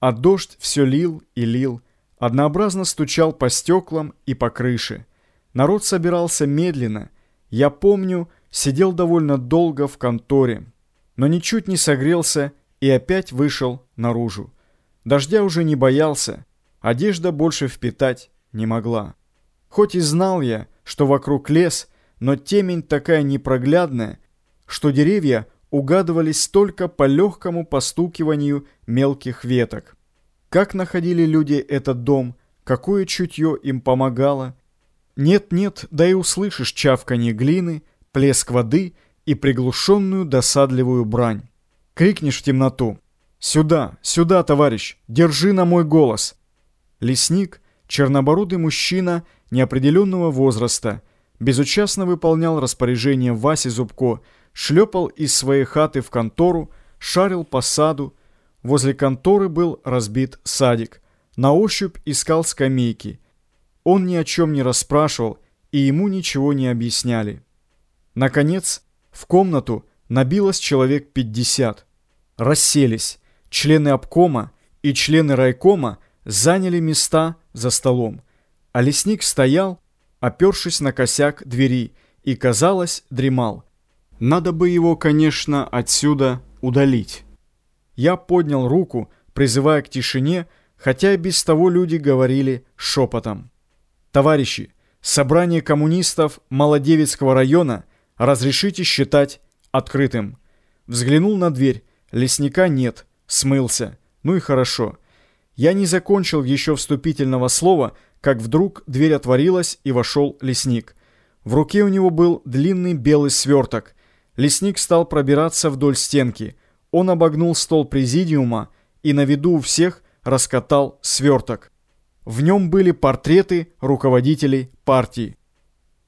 А дождь все лил и лил, однообразно стучал по стеклам и по крыше. Народ собирался медленно. Я помню, сидел довольно долго в конторе, но ничуть не согрелся и опять вышел наружу. Дождя уже не боялся, одежда больше впитать не могла. Хоть и знал я, что вокруг лес, но темень такая непроглядная, что деревья угадывались только по легкому постукиванию мелких веток. Как находили люди этот дом, какое чутье им помогало. Нет-нет, да и услышишь чавканье глины, плеск воды и приглушенную досадливую брань. Крикнешь в темноту «Сюда, сюда, товарищ, держи на мой голос!» Лесник, чернобородый мужчина неопределенного возраста, безучастно выполнял распоряжение Васи Зубко, шлепал из своей хаты в контору, шарил по саду. Возле конторы был разбит садик. На ощупь искал скамейки. Он ни о чем не расспрашивал, и ему ничего не объясняли. Наконец, в комнату набилось человек пятьдесят. Расселись. Члены обкома и члены райкома заняли места за столом. А лесник стоял, опершись на косяк двери, и, казалось, дремал. Надо бы его, конечно, отсюда удалить. Я поднял руку, призывая к тишине, хотя и без того люди говорили шепотом. «Товарищи, собрание коммунистов Молодевицкого района разрешите считать открытым». Взглянул на дверь, лесника нет, смылся. Ну и хорошо. Я не закончил еще вступительного слова, как вдруг дверь отворилась и вошел лесник. В руке у него был длинный белый сверток – Лесник стал пробираться вдоль стенки. Он обогнул стол президиума и на виду у всех раскатал сверток. В нем были портреты руководителей партии.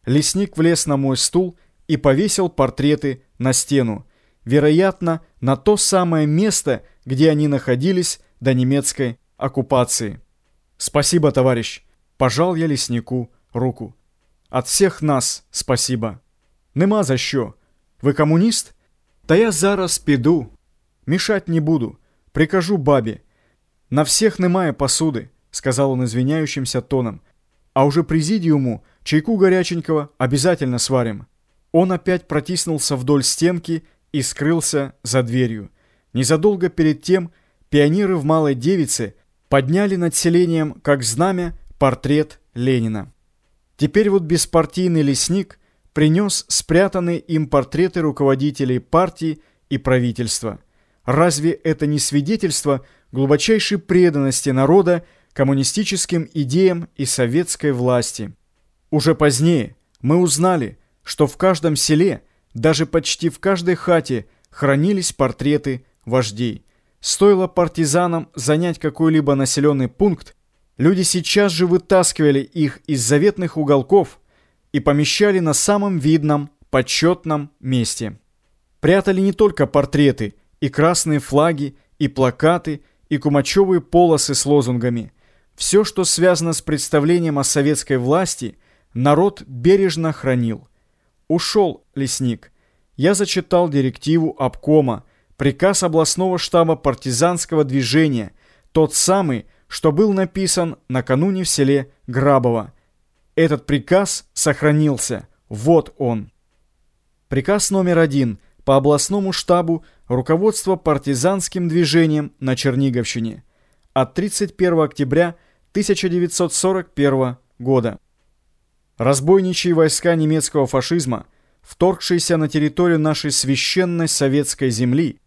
Лесник влез на мой стул и повесил портреты на стену. Вероятно, на то самое место, где они находились до немецкой оккупации. «Спасибо, товарищ!» – пожал я леснику руку. «От всех нас спасибо!» «Нема за що!» Ви комуніст? Та я зараз піду. Мішать не буду. Прикажу бабе. На всех немає посуды, сказал он извиняющимся тоном. А уже президиуму чайку горяченького обязательно сварим. Он опять протиснулся вдоль стенки и скрылся за дверью. Незадолго перед тем пионеры в Малой Девице подняли над селением, как знамя, портрет Ленина. Теперь вот беспартийный лесник – – принес спрятанные им портреты руководителей партии и правительства. Разве это не свидетельство глубочайшей преданности народа коммунистическим идеям и советской власти? Уже позднее мы узнали, что в каждом селе, даже почти в каждой хате, хранились портреты вождей. Стоило партизанам занять какой-либо населенный пункт, люди сейчас же вытаскивали их из заветных уголков – и помещали на самом видном, почетном месте. Прятали не только портреты, и красные флаги, и плакаты, и кумачевые полосы с лозунгами. Все, что связано с представлением о советской власти, народ бережно хранил. Ушел лесник. Я зачитал директиву обкома, приказ областного штаба партизанского движения, тот самый, что был написан накануне в селе Грабово, этот приказ сохранился. Вот он. Приказ номер один по областному штабу руководства партизанским движением на Черниговщине от 31 октября 1941 года. Разбойничьи войска немецкого фашизма, вторгшиеся на территорию нашей священной советской земли,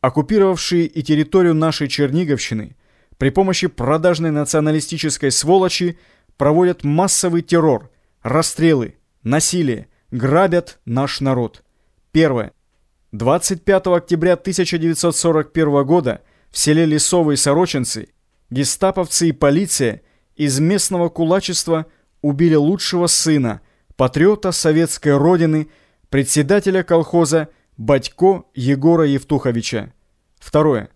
оккупировавшие и территорию нашей Черниговщины, при помощи продажной националистической сволочи проводят массовый террор, расстрелы, насилие, грабят наш народ. Первое. 25 октября 1941 года в селе Лесовые Сорочинцы гестаповцы и полиция из местного кулачества убили лучшего сына, патриота советской родины, председателя колхоза Батько Егора Евтуховича. Второе.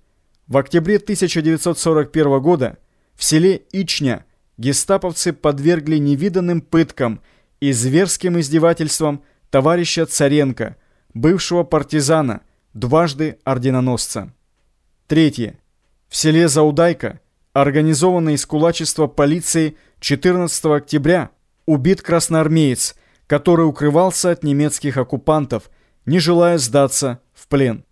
В октябре 1941 года в селе Ичня гестаповцы подвергли невиданным пыткам и зверским издевательствам товарища Царенко, бывшего партизана, дважды орденоносца. Третье. В селе Заудайка, организованное из кулачества полиции 14 октября, убит красноармеец, который укрывался от немецких оккупантов, не желая сдаться в плен.